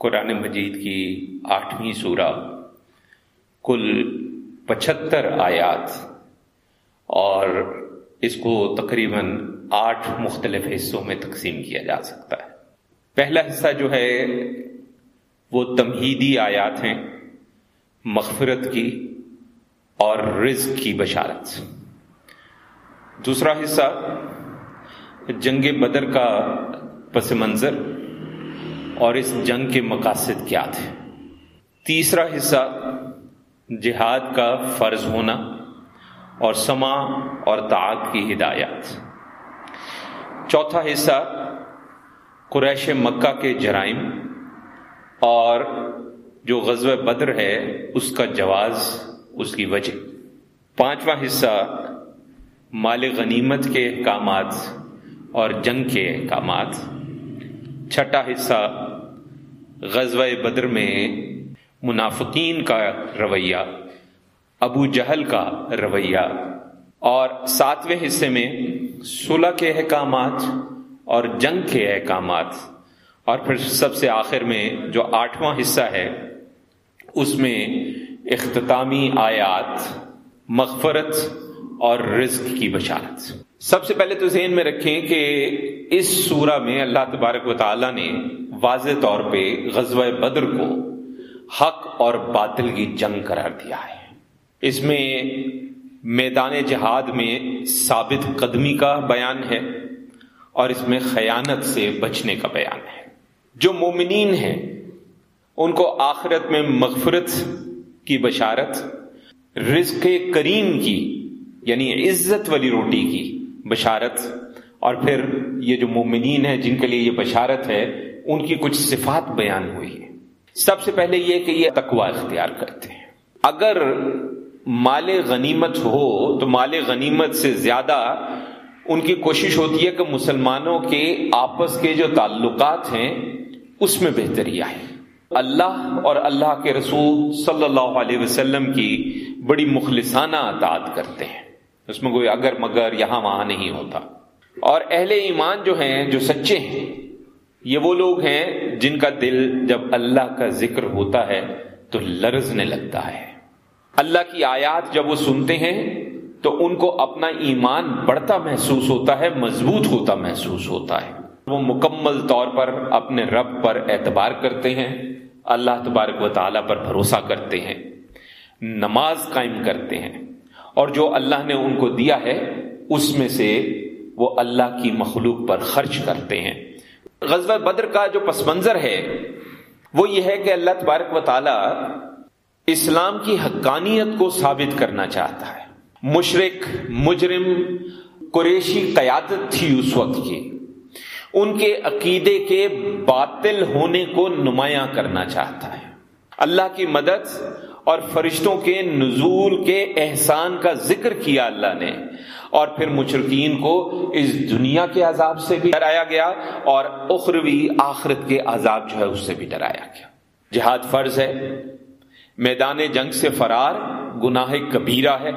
قرآن مجید کی آٹھویں سورہ، کل پچہتر آیات، اور اس کو تقریباً آٹھ مختلف حصوں میں تقسیم کیا جا سکتا ہے۔ پہلا حصہ جو ہے، وہ تمہیدی آیات ہیں، مغفرت کی اور رزق کی بشارت۔ دوسرا حصہ، جنگ بدر کا پس منظر اور اس جنگ کے مقاصد کیا تھے؟ تیسرا حصہ، جہاد کا فرض ہونا اور سما اور تعاق کی ہدایات۔ چوتھا حصہ، قریش مکہ کے جرائم اور جو غزوہ بدر ہے، اس کا جواز، اس کی وجہ۔ پانچواں حصہ، مال غنیمت کے احکامات اور جنگ کے احکامات۔ چھٹا حصہ غزوہ بدر میں منافقین کا رویہ، ابو جہل کا رویہ اور ساتویں حصے میں صلح کے احکامات اور جنگ کے احکامات۔ اور پھر سب سے آخر میں جو آٹھواں حصہ ہے، اس میں اختتامی آیات، مغفرت اور رزق کی بشارت۔ سب سے پہلے تو ذہن میں رکھیں کہ اس سورہ میں اللہ تبارک و تعالی نے واضح طور پہ غزوہ بدر کو حق اور باطل کی جنگ قرار دیا ہے۔ اس میں میدان جہاد میں ثابت قدمی کا بیان ہے اور اس میں خیانت سے بچنے کا بیان ہے۔ جو مومنین ہیں، ان کو آخرت میں مغفرت کی بشارت، رزق کریم کی یعنی عزت والی روٹی کی بشارت، اور پھر یہ جو مومنین ہیں، جن کے لیے یہ بشارت ہے ان کی کچھ صفات بیان ہوئی ہے سب سے پہلے یہ کہ یہ تقوا اختیار کرتے ہیں۔ اگر مال غنیمت ہو تو مال غنیمت سے زیادہ ان کی کوشش ہوتی ہے کہ مسلمانوں کے آپس کے جو تعلقات ہیں، اس میں بہتری آئے۔ اللہ اور اللہ کے رسول صلی اللہ علیہ وسلم کی بڑی مخلصانہ اطاعت کرتے ہیں۔ اس میں کوئی اگر مگر یہاں وہاں نہیں ہوتا۔ اور اہل ایمان جو ہیں، جو سچے ہیں یہ وہ لوگ ہیں جن کا دل جب اللہ کا ذکر ہوتا ہے تو لرزنے لگتا ہے۔ اللہ کی آیات جب وہ سنتے ہیں تو ان کو اپنا ایمان بڑھتا محسوس ہوتا ہے، مضبوط ہوتا محسوس ہوتا ہے۔ وہ مکمل طور پر اپنے رب پر اعتبار کرتے ہیں، اللہ تبارک و تعالیٰ پر بھروسہ کرتے ہیں، نماز قائم کرتے ہیں۔ اور جو اللہ نے ان کو دیا ہے، اس میں سے وہ اللہ کی مخلوق پر خرچ کرتے ہیں۔ غزوہ بدر کا جو پس منظر ہے، وہ یہ ہے کہ اللہ تبارک و تعالی اسلام کی حقانیت کو ثابت کرنا چاہتا ہے۔ مشرق، مجرم، قریشی قیادت تھی اس وقت کی۔ ان کے عقیدے کے باطل ہونے کو نمایاں کرنا چاہتا ہے۔ اللہ کی مدد اور فرشتوں کے نزول کے احسان کا ذکر کیا اللہ نے۔ اور پھر مشرقین کو اس دنیا کے عذاب سے بھی ڈرایا گیا اور اخروی آخرت کے عذاب جو ہے اس سے بھی ڈرایا گیا۔ جہاد فرض ہے۔ میدان جنگ سے فرار، گناہ کبیرہ ہے۔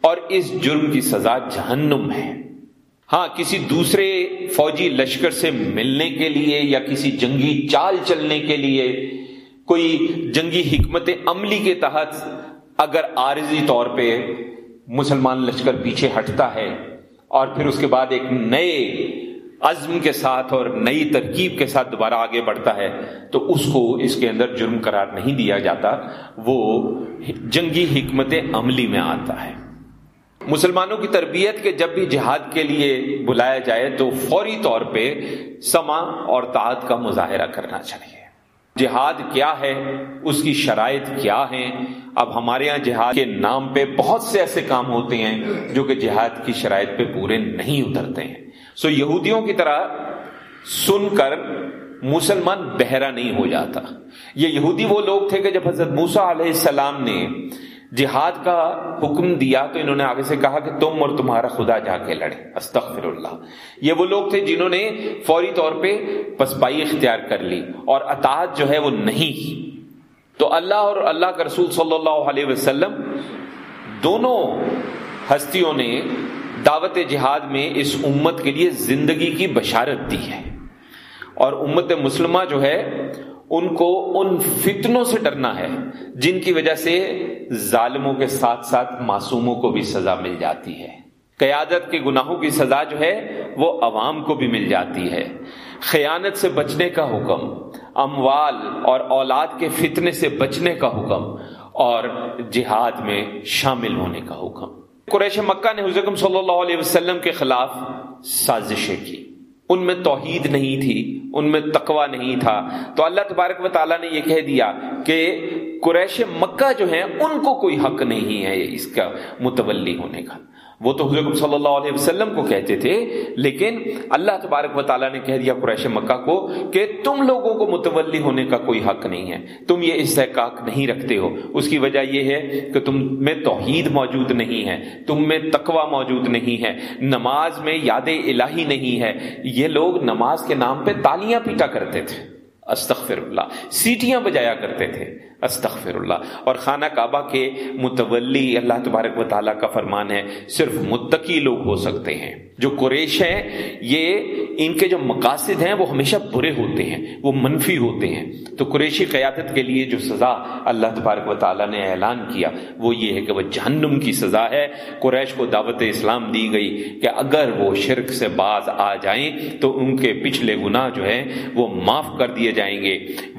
اور اس جرم کی سزا جہنم ہے۔ ہاں کسی دوسرے فوجی لشکر سے ملنے کے لیے یا کسی جنگی چال چلنے کے لیے کوئی جنگی حکمت عملی کے تحت اگر عارضی طور پہ مسلمان لشکر پیچھے ہٹتا ہے اور پھر اس کے بعد ایک نئے عزم کے ساتھ اور نئی ترکیب کے ساتھ دوبارہ آگے بڑھتا ہے، تو اس کو اس کے اندر جرم قرار نہیں دیا جاتا، وہ جنگی حکمت عملی میں آتا ہے۔ مسلمانوں کی تربیت کے جب بھی جہاد کے لیے بلایا جائے تو فوری طور پہ سما اور تعداد کا مظاہرہ کرنا چاہیے۔ جہاد کیا ہے؟ اس کی شرائط کیا ہیں؟ اب ہمارے یہاں جہاد کے نام پہ بہت سے ایسے کام ہوتے ہیں جو کہ جہاد کی شرائط پہ پورے نہیں اترتے ہیں۔ سو یہودیوں کی طرح سن کر مسلمان بہرا نہیں ہو جاتا۔ یہ یہودی وہ لوگ تھے کہ جب حضرت موسا علیہ السلام نے جہاد کا حکم دیا تو انہوں نے آگے سے کہا کہ تم اور تمہارا خدا جا کے لڑے استغفر اللہ یہ وہ لوگ تھے جنہوں نے فوری طور پہ پسپائی اختیار کر لی اور اطاعت جو ہے وہ نہیں کی۔ تو اللہ اور اللہ کا رسول صلی اللہ علیہ وسلم دونوں ہستیوں نے دعوت جہاد میں اس امت کے لیے زندگی کی بشارت دی ہے۔ اور امت مسلمہ جو ہے ان کو ان فتنوں سے ڈرنا ہے، جن کی وجہ سے ظالموں کے ساتھ ساتھ معصوموں کو بھی سزا مل جاتی ہے۔ قیادت کے گناہوں کی سزا جو ہے، وہ عوام کو بھی مل جاتی ہے۔ خیانت سے بچنے کا حکم، اموال اور اولاد کے فتنے سے بچنے کا حکم، اور جہاد میں شامل ہونے کا حکم۔ قریش مکہ نے حضرت صلی اللہ علیہ وسلم کے خلاف سازشیں کی۔ ان میں توحید نہیں تھی، ان میں تقوا نہیں تھا۔ تو اللہ تبارک و تعالیٰ نے یہ کہہ دیا کہ قریش مکہ جو ہیں، ان کو کوئی حق نہیں ہے اس کا متولی ہونے کا۔ وہ تو حضرت صلی اللہ علیہ وسلم کو کہتے تھے، لیکن اللہ تبارک و تعالیٰ نے کہہ دیا قریش مکہ کو کہ تم لوگوں کو متولی ہونے کا کوئی حق نہیں ہے، تم یہ استحقاق نہیں رکھتے ہو۔ اس کی وجہ یہ ہے کہ تم میں توحید موجود نہیں ہے، تم میں تقوا موجود نہیں ہے، نماز میں یاد الہی نہیں ہے۔ یہ لوگ نماز کے نام پہ تالیاں پیٹا کرتے تھے۔ استغفر اللہ سیٹیاں بجایا کرتے تھے۔ استغفر اللہ اور خانہ کعبہ کے متولی اللہ تبارک و تعالیٰ کا فرمان ہے، صرف متقی لوگ ہو سکتے ہیں۔ جو قریش ہیں یہ ان کے جو مقاصد ہیں، وہ ہمیشہ برے ہوتے ہیں، وہ منفی ہوتے ہیں۔ تو قریشی قیادت کے لیے جو سزا اللہ تبارک و تعالیٰ نے اعلان کیا، وہ یہ ہے کہ وہ جہنم کی سزا ہے۔ قریش کو دعوت اسلام دی گئی کہ اگر وہ شرک سے باز آ جائیں، تو ان کے پچھلے گناہ جو ہیں، وہ معاف کر دیے جائیں۔ جائیں گے۔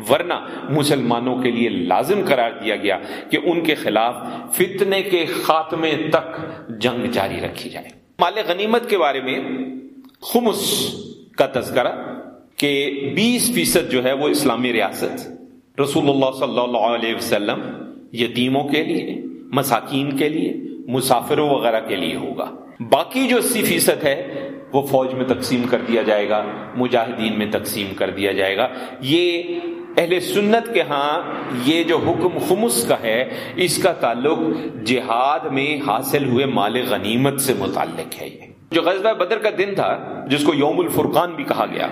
ورنہ مسلمانوں کے لیے لازم قرار دیا گیا کہ ان کے خلاف فتنے کے خاتمے تک جنگ جاری رکھی جائے۔ مال غنیمت کے بارے میں خمس کا تذکرہ کہ بیس فیصد جو ہے وہ اسلامی ریاست رسول اللہ صلی اللہ علیہ وسلم یتیموں کے لیے، مساکین کے لیے، مسافروں وغیرہ کے لیے ہوگا۔ باقی جو اسی فیصد ہے وہ فوج میں تقسیم کر دیا جائے گا، مجاہدین میں تقسیم کر دیا جائے گا۔ یہ اہل سنت کے ہاں یہ جو حکم خمس کا ہے، اس کا تعلق جہاد میں حاصل ہوئے مال غنیمت سے متعلق ہے یہ۔ جو غزوہ بدر کا دن تھا، جس کو یوم الفرقان بھی کہا گیا،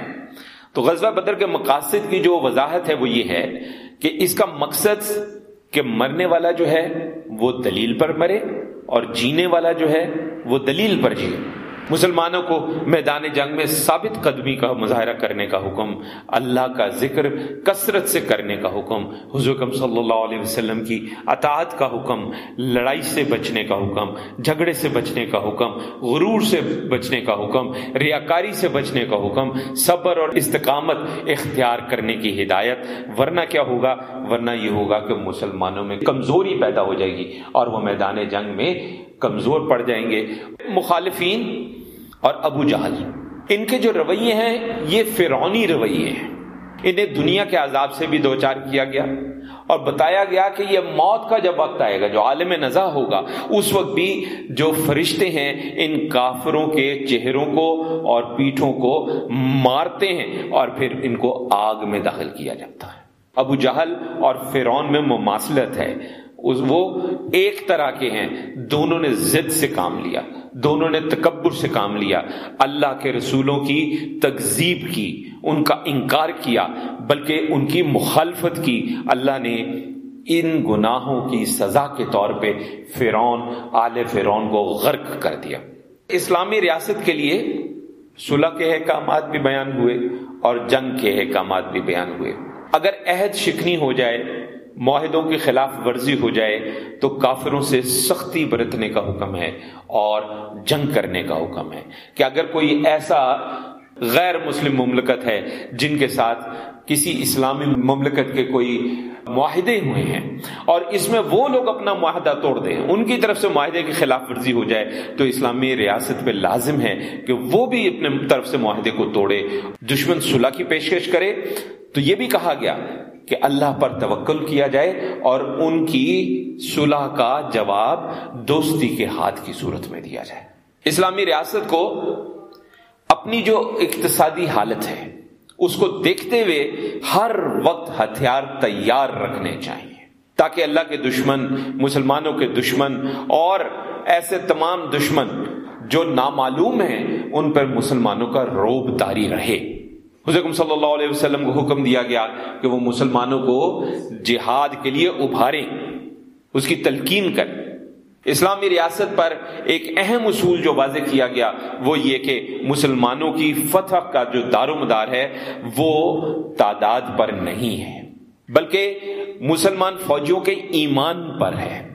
تو غزوہ بدر کے مقاصد کی جو وضاحت ہے وہ یہ ہے کہ اس کا مقصد کہ مرنے والا جو ہے، وہ دلیل پر مرے اور جینے والا جو ہے، وہ دلیل پر جیے۔ مسلمانوں کو میدان جنگ میں ثابت قدمی کا مظاہرہ کرنے کا حکم، اللہ کا ذکر کثرت سے کرنے کا حکم حضرت صلی اللہ علیہ وسلم کی اطاعت کا حکم، لڑائی سے بچنے کا حکم، جھگڑے سے بچنے کا حکم، غرور سے بچنے کا حکم، ریاکاری سے بچنے کا حکم، صبر اور استقامت اختیار کرنے کی ہدایت۔ ورنہ کیا ہوگا؟ ورنہ یہ ہوگا کہ مسلمانوں میں کمزوری پیدا ہو جائے گی اور وہ میدان جنگ میں کمزور پڑ جائیں گے۔ مخالفین اور ابو جہل۔ ان کے جو رویے ہیں، یہ فرونی رویے ہیں۔ انہیں دنیا کے عذاب سے بھی دو چار کیا گیا۔ اور بتایا گیا کہ یہ موت کا جب وقت آئے گا، جو عالم نزا ہوگا، اس وقت بھی جو فرشتے ہیں، ان کافروں کے چہروں کو اور پیٹھوں کو مارتے ہیں اور پھر ان کو آگ میں داخل کیا جاتا ہے۔ ابو جہل اور فرون میں مماثلت ہے۔ وہ ایک طرح کے ہیں۔ دونوں نے ضد سے کام لیا، دونوں نے تکبر سے کام لیا۔ اللہ کے رسولوں کی تکزیب کی، ان کا انکار کیا، بلکہ ان کی مخالفت کی۔ اللہ نے ان گناہوں کی سزا کے طور پہ فرون آل فرون کو غرق کر دیا۔ اسلامی ریاست کے لیے صلح کے احکامات بھی بیان ہوئے اور جنگ کے احکامات بھی بیان ہوئے۔ اگر عہد شکنی ہو جائے معاہدوں کی خلاف ورزی ہو جائے تو کافروں سے سختی برتنے کا حکم ہے اور جنگ کرنے کا حکم ہے کہ اگر کوئی ایسا غیر مسلم مملکت ہے، جن کے ساتھ کسی اسلامی مملکت کے کوئی معاہدے ہوئے ہیں۔ اور اس میں وہ لوگ اپنا معاہدہ توڑ دیں، ان کی طرف سے معاہدے کی خلاف ورزی ہو جائے، تو اسلامی ریاست پہ لازم ہے کہ وہ بھی اپنے طرف سے معاہدے کو توڑے، دشمن صلح کی پیشکش کرے۔ تو یہ بھی کہا گیا کہ اللہ پر توکل کیا جائے اور ان کی صلح کا جواب دوستی کے ہاتھ کی صورت میں دیا جائے۔ اسلامی ریاست کو اپنی جو اقتصادی حالت ہے، اس کو دیکھتے ہوئے ہر وقت ہتھیار تیار رکھنے چاہیے۔ تاکہ اللہ کے دشمن، مسلمانوں کے دشمن اور ایسے تمام دشمن جو نامعلوم ہیں، ان پر مسلمانوں کا روب داری رہے۔ حضرت صلی اللہ علیہ وسلم کو حکم دیا گیا کہ وہ مسلمانوں کو جہاد کے لیے ابھاریں، اس کی تلقین کریں۔ اسلامی ریاست پر ایک اہم اصول جو واضح کیا گیا وہ یہ کہ مسلمانوں کی فتح کا جو دار و مدار ہے وہ تعداد پر نہیں ہے، بلکہ مسلمان فوجیوں کے ایمان پر ہے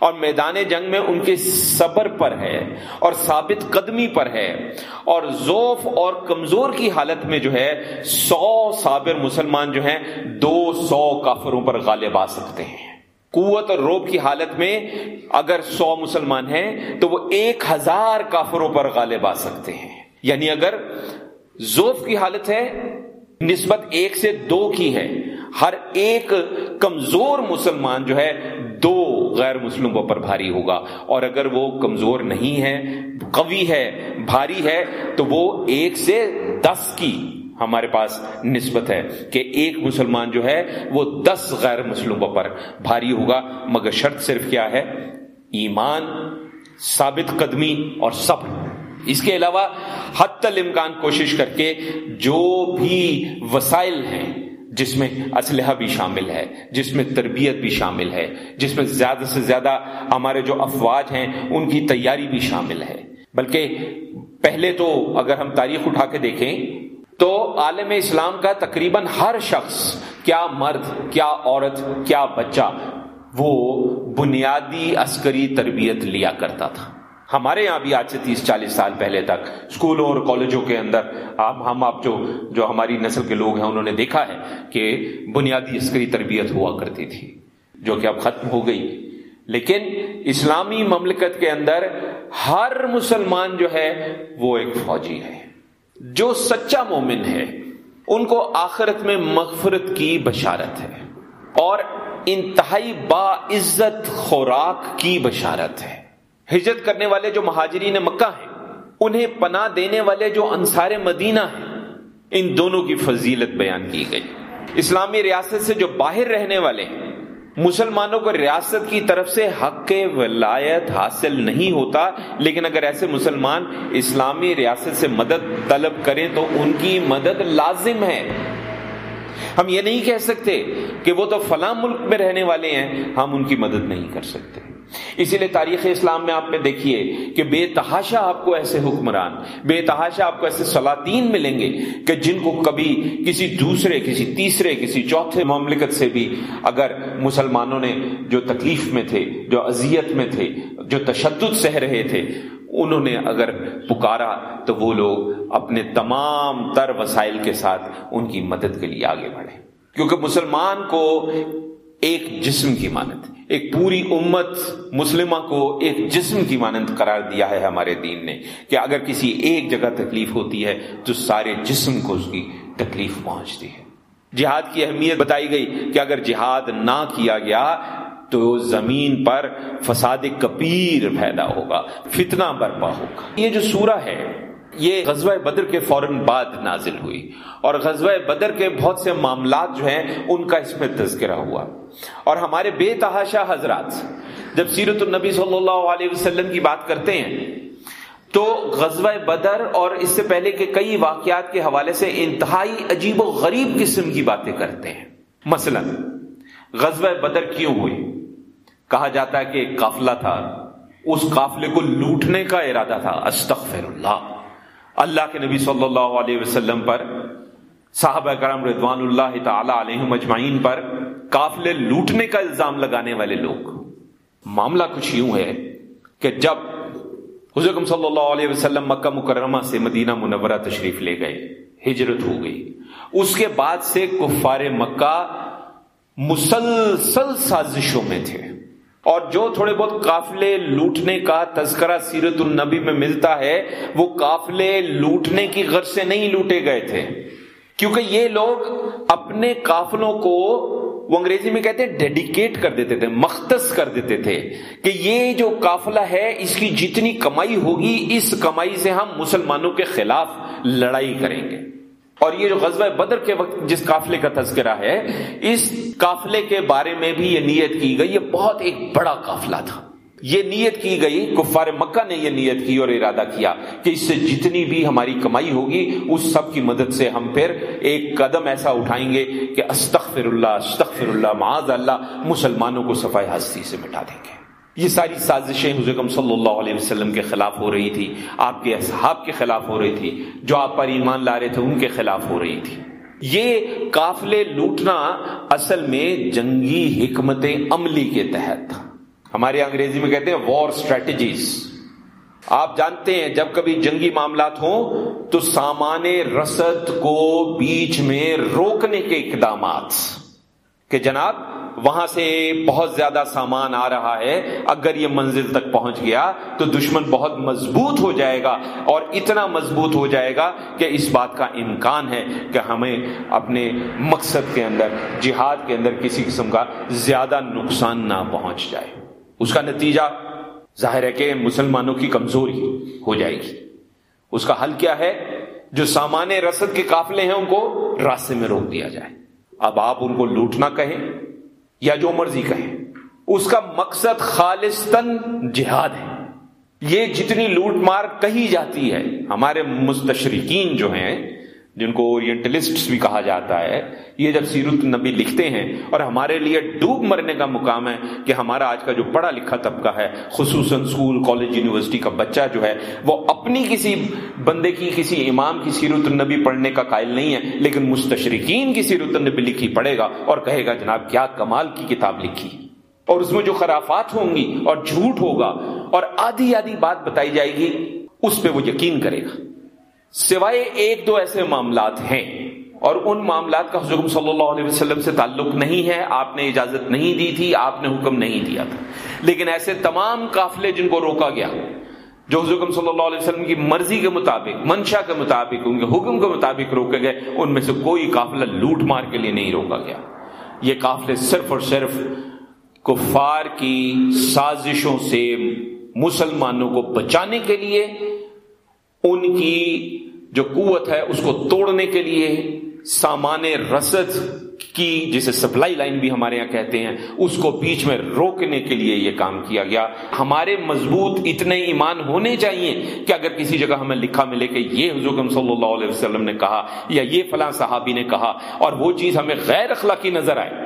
اور میدان جنگ میں ان کے صبر پر ہے اور ثابت قدمی پر ہے اور ذوف اور کمزور کی حالت میں جو ہے سو صابر مسلمان جو ہیں دو سو کافروں پر غالب آ سکتے ہیں۔ قوت اور روب کی حالت میں اگر سو مسلمان ہیں تو وہ ایک ہزار کافروں پر غالب آ سکتے ہیں۔ یعنی اگر زوف کی حالت ہے، نسبت ایک سے دو کی ہے۔ ہر ایک کمزور مسلمان جو ہے، دو غیر مسلموں پر بھاری ہوگا۔ اور اگر وہ کمزور نہیں ہے، قوی ہے، بھاری ہے، تو وہ ایک سے دس کی ہمارے پاس نسبت ہے کہ ایک مسلمان جو ہے وہ دس غیر مسلموں پر بھاری ہوگا، مگر شرط صرف کیا ہے؟ ایمان، ثابت قدمی اور صبر۔ اس کے علاوہ حت الامکان کوشش کر کے جو بھی وسائل ہیں، جس میں اسلحہ بھی شامل ہے، جس میں تربیت بھی شامل ہے، جس میں زیادہ سے زیادہ ہمارے جو افواج ہیں، ان کی تیاری بھی شامل ہے۔ بلکہ پہلے تو اگر ہم تاریخ اٹھا کے دیکھیں تو عالم اسلام کا تقریباً ہر شخص، کیا مرد، کیا عورت، کیا بچہ، وہ بنیادی عسکری تربیت لیا کرتا تھا۔ ہمارے یہاں بھی آج سے تیس چالیس سال پہلے تک اسکولوں اور کالجوں کے اندر آپ ہم، آپ جو جو ہماری نسل کے لوگ ہیں، انہوں نے دیکھا ہے کہ بنیادی عسکری تربیت ہوا کرتی تھی، جو کہ اب ختم ہو گئی۔ لیکن اسلامی مملکت کے اندر ہر مسلمان جو ہے وہ ایک فوجی ہے۔ جو سچا مومن ہے، ان کو آخرت میں مغفرت کی بشارت ہے اور انتہائی با عزت خوراک کی بشارت ہے۔ ہجرت کرنے والے جو مہاجرین مکہ ہیں، انہیں پناہ دینے والے جو انصار مدینہ ہیں، ان دونوں کی فضیلت بیان کی گئی۔ اسلامی ریاست سے جو باہر رہنے والے ہیں مسلمانوں کو ریاست کی طرف سے حق ولایت حاصل نہیں ہوتا، لیکن اگر ایسے مسلمان اسلامی ریاست سے مدد طلب کریں تو ان کی مدد لازم ہے۔ ہم یہ نہیں کہہ سکتے کہ وہ تو فلاں ملک میں رہنے والے ہیں، ہم ان کی مدد نہیں کر سکتے۔ اسی لیے تاریخ اسلام میں آپ نے دیکھیے کہ بے تحاشا آپ کو ایسے حکمران، بے تحاشا آپ کو ایسے سلاطین ملیں گے کہ جن کو کبھی کسی دوسرے، کسی تیسرے، کسی چوتھے مملکت سے بھی اگر مسلمانوں نے جو تکلیف میں تھے، جو اذیت میں تھے، جو تشدد سہ رہے تھے، انہوں نے اگر پکارا تو وہ لوگ اپنے تمام تر وسائل کے ساتھ ان کی مدد کے لیے آگے بڑھے۔ کیونکہ مسلمان کو ایک جسم کی مانت ایک پوری امت مسلمہ کو ایک جسم کی مانند قرار دیا ہے ہمارے دین نے کہ اگر کسی ایک جگہ تکلیف ہوتی ہے تو سارے جسم کو اس کی تکلیف پہنچتی ہے۔ جہاد کی اہمیت بتائی گئی کہ اگر جہاد نہ کیا گیا تو زمین پر فساد کبیر پیدا ہوگا، فتنہ برپا ہوگا۔ یہ جو سورہ ہے یہ غزوہ بدر کے فوراً بعد نازل ہوئی اور غزوہ بدر کے بہت سے معاملات جو ہیں ان کا اس میں تذکرہ ہوا اور ہمارے بے تحاشا حضرات جب سیرت النبی صلی اللہ علیہ وسلم کی بات کرتے ہیں تو غزوہ بدر اور اس سے پہلے کے کئی واقعات کے حوالے سے انتہائی عجیب و غریب قسم کی باتیں کرتے ہیں۔ مثلا، غزوہ بدر کیوں ہوئی؟ کہا جاتا ہے کہ ایک قافلہ تھا، اس قافلے کو لوٹنے کا ارادہ تھا۔ استغفر اللہ۔ اللہ کے نبی صلی اللہ علیہ وسلم پر، صحابہ کرم رضوان اللہ تعالی علیہ مجمعین پر قافلے لوٹنے کا الزام لگانے والے لوگ۔ معاملہ کچھ یوں ہے کہ جب حضرت صلی اللہ علیہ وسلم مکہ مکرمہ سے مدینہ منورہ تشریف لے گئے، ہجرت ہو گئی۔ اس کے بعد سے کفار مکہ مسلسل سازشوں میں تھے۔ اور جو تھوڑے بہت قافلے لوٹنے کا تذکرہ سیرت النبی میں ملتا ہے، وہ قافلے لوٹنے کی غرض سے نہیں لوٹے گئے تھے۔ کیونکہ یہ لوگ اپنے قافلوں کو وہ انگریزی میں کہتے ہیں ڈیڈیکیٹ کر دیتے تھے، مختص کر دیتے تھے کہ یہ جو قافلہ ہے، اس کی جتنی کمائی ہوگی، اس کمائی سے ہم مسلمانوں کے خلاف لڑائی کریں گے۔ اور یہ جو غزوہ بدر کے وقت جس قافلے کا تذکرہ ہے، اس قافلے کے بارے میں بھی یہ نیت کی گئی، یہ بہت ایک بڑا قافلہ تھا۔ یہ نیت کی گئی، کفار مکہ نے یہ نیت کی اور ارادہ کیا کہ اس سے جتنی بھی ہماری کمائی ہوگی، اس سب کی مدد سے ہم پھر ایک قدم ایسا اٹھائیں گے کہ استغفر اللہ استغفر اللہ، معاذ اللہ، مسلمانوں کو صفائی ہستی سے مٹا دیں گے۔ یہ ساری سازشیں حضرت صلی اللہ علیہ وسلم کے خلاف ہو رہی تھی، آپ کے اصحاب کے خلاف ہو رہی تھی، جو آپ پر ایمان لا رہے تھے، ان کے خلاف ہو رہی تھی۔ یہ قافلے لوٹنا اصل میں جنگی حکمت عملی کے تحت ہمارے انگریزی میں کہتے ہیں وار اسٹریٹجیز آپ جانتے ہیں، جب کبھی جنگی معاملات ہوں تو سامان رسد کو بیچ میں روکنے کے اقدامات۔ کہ جناب، وہاں سے بہت زیادہ سامان آ رہا ہے، اگر یہ منزل تک پہنچ گیا تو دشمن بہت مضبوط ہو جائے گا اور اتنا مضبوط ہو جائے گا کہ اس بات کا امکان ہے کہ ہمیں اپنے مقصد کے اندر، جہاد کے اندر کسی قسم کا زیادہ نقصان نہ پہنچ جائے۔ اس کا نتیجہ ظاہر ہے کہ مسلمانوں کی کمزوری ہو جائے گی۔ اس کا حل کیا ہے؟ جو سامان رسد کے قافلے ہیں ان کو راستے میں روک دیا جائے۔ اب آپ ان کو لوٹنا کہیں یا جو مرضی کہیں۔ اس کا مقصد خالصتاً جہاد ہے۔ یہ جتنی لوٹ مار کہی جاتی ہے، ہمارے مستشرقین جو ہیں جن کو اورینٹلسٹ بھی کہا جاتا ہے، یہ جب سیرت نبی لکھتے ہیں اور ہمارے لیے ڈوب مرنے کا مقام ہے کہ ہمارا آج کا جو پڑھا لکھا طبقہ ہے، خصوصاً اسکول کالج، یونیورسٹی کا بچہ جو ہے، وہ اپنی کسی بندے کی، کسی امام کی سیرت النبی پڑھنے کا قائل نہیں ہے، لیکن مستشرقین کی سیرت النبی لکھی پڑھے گا اور کہے گا، جناب، کیا کمال کی کتاب لکھی؟ اور اس میں جو خرافات ہوں گی اور جھوٹ ہوگا اور آدھی آدھی بات بتائی جائے گی، اس پہ وہ یقین کرے گا۔ سوائے ایک دو ایسے معاملات ہیں اور ان معاملات کا حضرت صلی اللہ علیہ وسلم سے تعلق نہیں ہے، آپ نے اجازت نہیں دی تھی، آپ نے حکم نہیں دیا تھا۔ لیکن ایسے تمام قافلے جن کو روکا گیا، جو حضرت صلی اللہ علیہ وسلم کی مرضی کے مطابق، منشا کے مطابق، ان کے حکم کے مطابق روکے گئے، ان میں سے کوئی قافلہ لوٹ مار کے لیے نہیں روکا گیا۔ یہ قافلے صرف اور صرف کفار کی سازشوں سے مسلمانوں کو بچانے کے لیے، ان کی جو قوت ہے اس کو توڑنے کے لیے سامان رسد کی جسے سپلائی لائن بھی ہمارے یہاں کہتے ہیں، اس کو بیچ میں روکنے کے لیے یہ کام کیا گیا۔ ہمارے مضبوط اتنے ایمان ہونے چاہیے کہ اگر کسی جگہ ہمیں لکھا ملے کہ یہ حضرت صلی اللہ علیہ وسلم نے کہا یا یہ فلاں صحابی نے کہا اور وہ چیز ہمیں غیر اخلاقی نظر آئے۔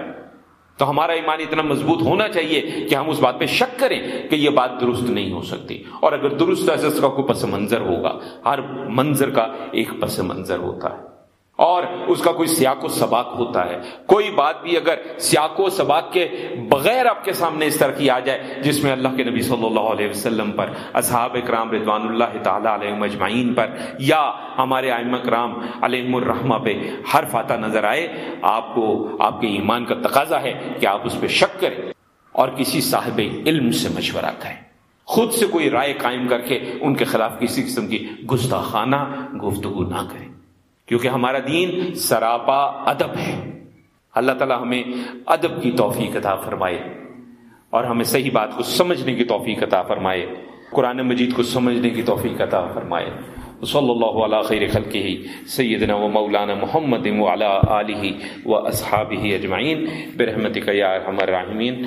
تو ہمارا ایمان اتنا مضبوط ہونا چاہیے کہ ہم اس بات پہ شک کریں کہ یہ بات درست نہیں ہو سکتی۔ اور اگر درست ہے اس کا کوئی پس منظر ہوگا۔ ہر منظر کا ایک پس منظر ہوتا ہے۔ اور اس کا کوئی سیاق و سباق ہوتا ہے۔ کوئی بات بھی اگر سیاق و سباق کے بغیر آپ کے سامنے اس طرح کی آ جائے، جس میں اللہ کے نبی صلی اللہ علیہ وسلم پر، اصحاب اکرام رضوان اللہ تعالیٰ علیہ مجمعین پر یا ہمارے آئم کرام علیہ الرحمہ پہ ہر فاتح نظر آئے، آپ کو، آپ کے ایمان کا تقاضا ہے کہ آپ اس پہ شک کریں اور کسی صاحب علم سے مشورہ کریں۔ خود سے کوئی رائے قائم کر کے ان کے خلاف کسی قسم کی گستاخانہ گفتگو نہ کریں۔ کیونکہ ہمارا دین سراپا ادب ہے۔ اللہ تعالیٰ ہمیں ادب کی توفیق عطا فرمائے اور ہمیں صحیح بات کو سمجھنے کی توفیق عطا فرمائے۔ قرآن مجید کو سمجھنے کی توفیق عطا فرمائے۔ صلی اللہ علیہ خیر خلقہ، سیدنا و مولانا محمد و علی آلہ و اصحابہ اجمعین۔ برحمتک یا ارحم الراحمین۔